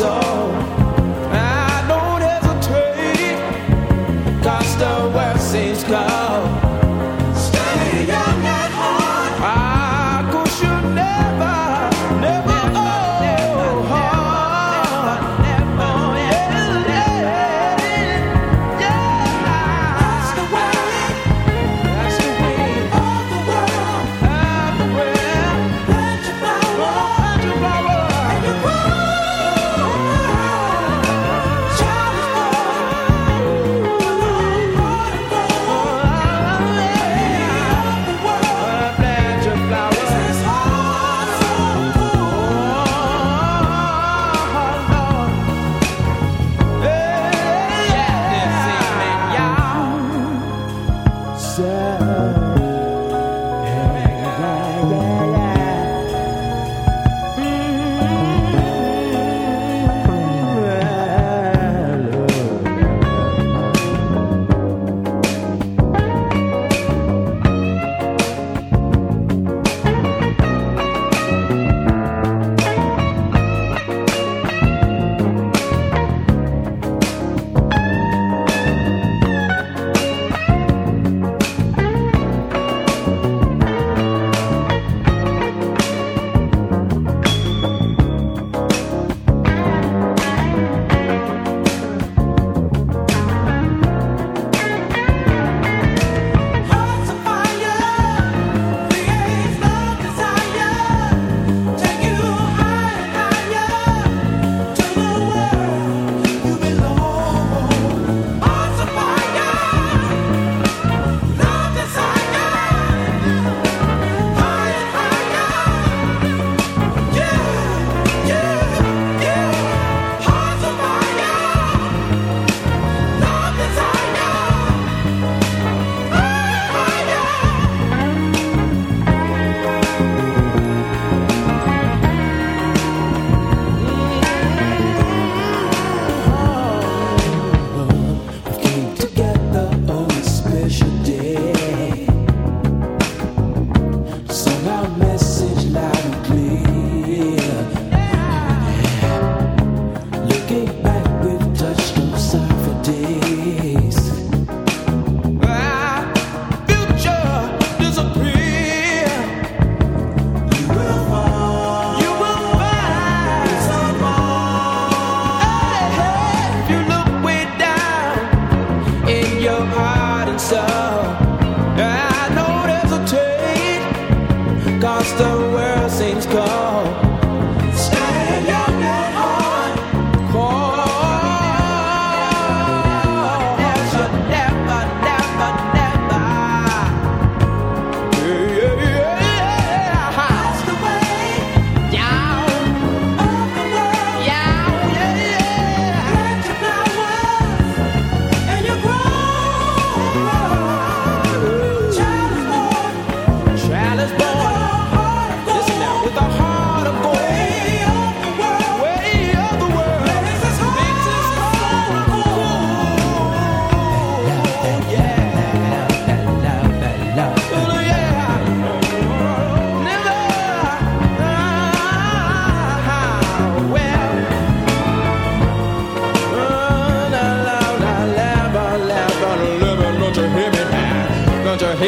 song.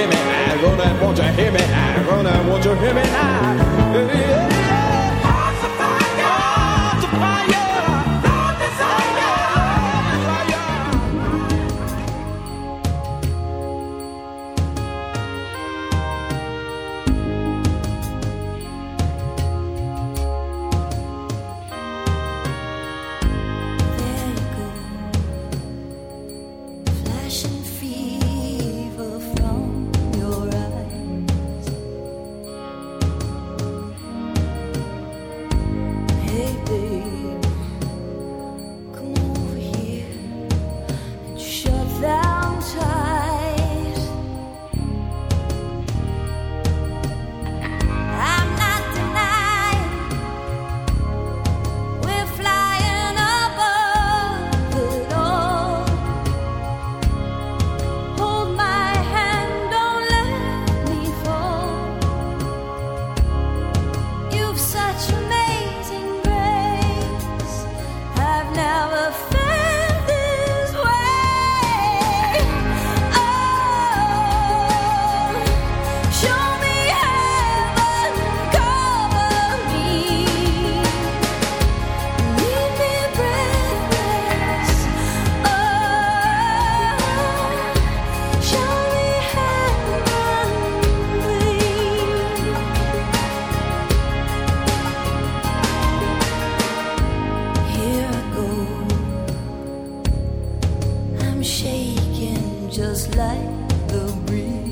hear me? I gonna want you hear me? I gonna want you hear me? like the breeze.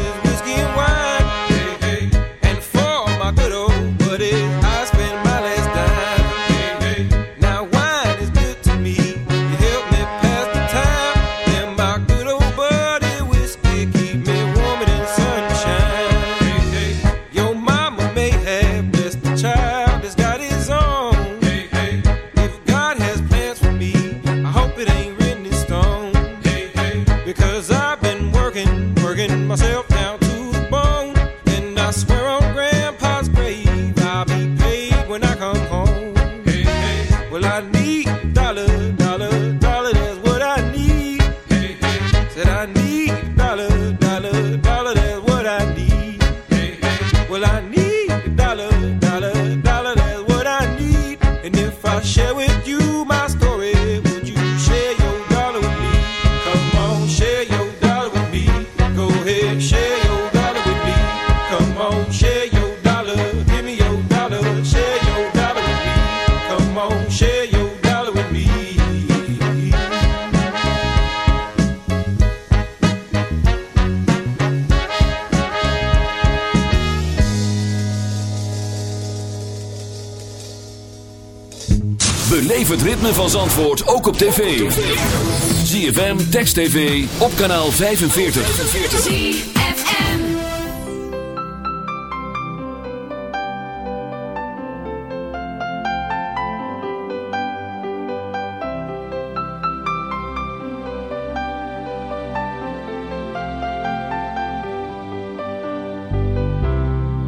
tv. ZFM, Text TV, op kanaal 45.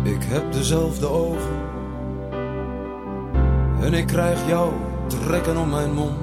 Ik heb dezelfde ogen. En ik krijg jou trekken om mijn mond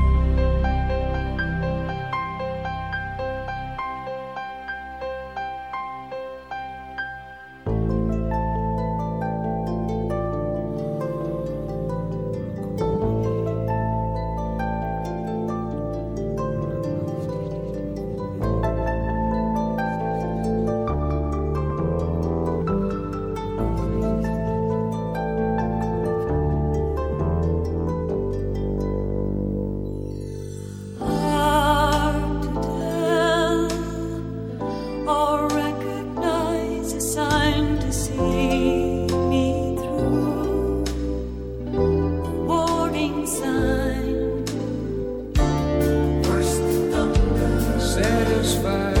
Satisfied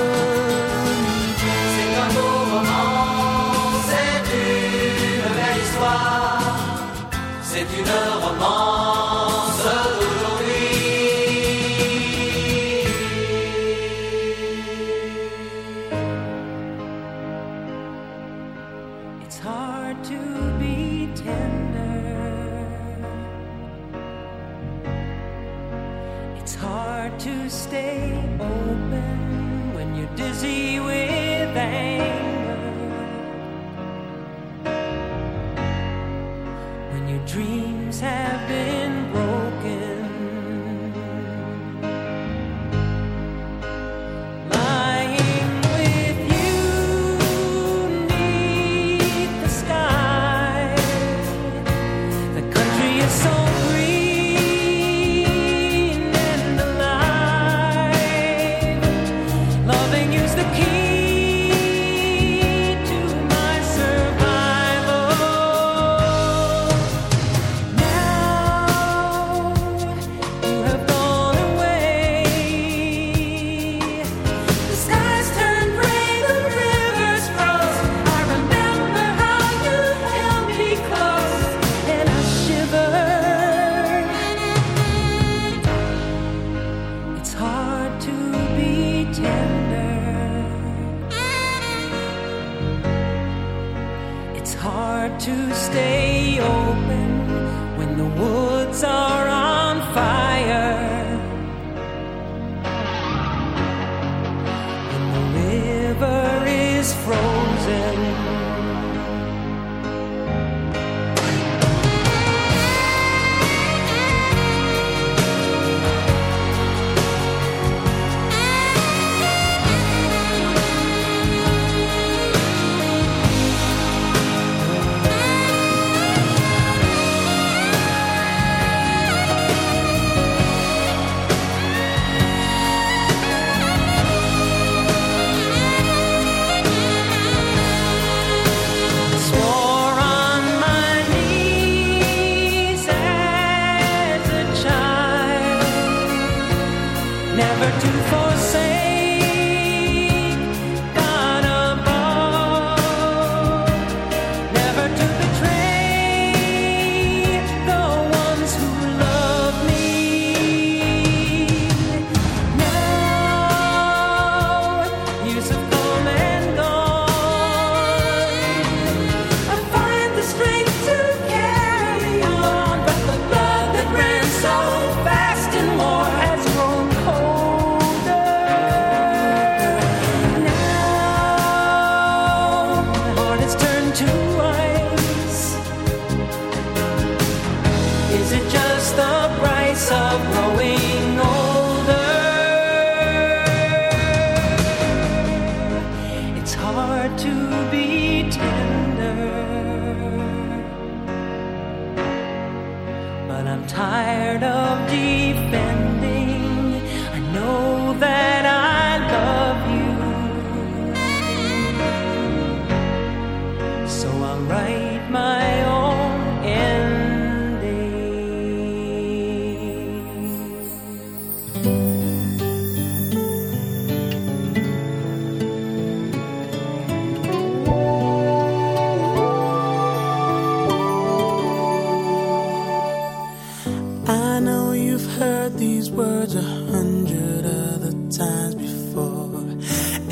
le roman.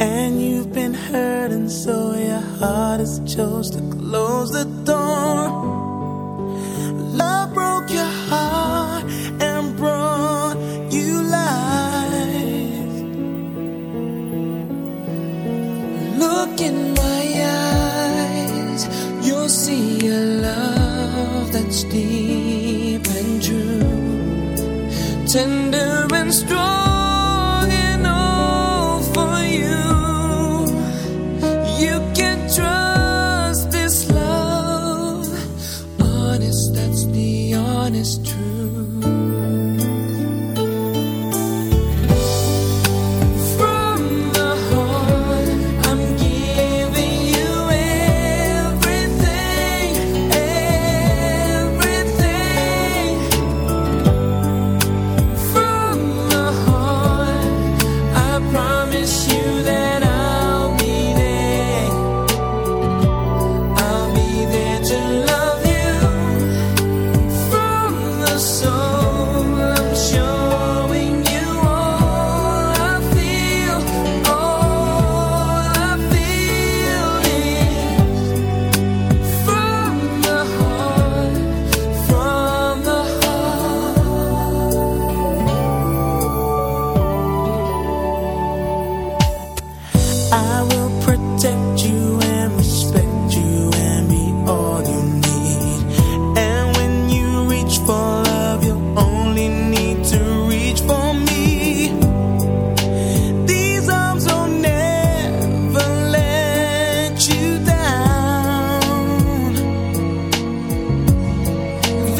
And you've been hurting, so your heart has chose to close the door.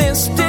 mistake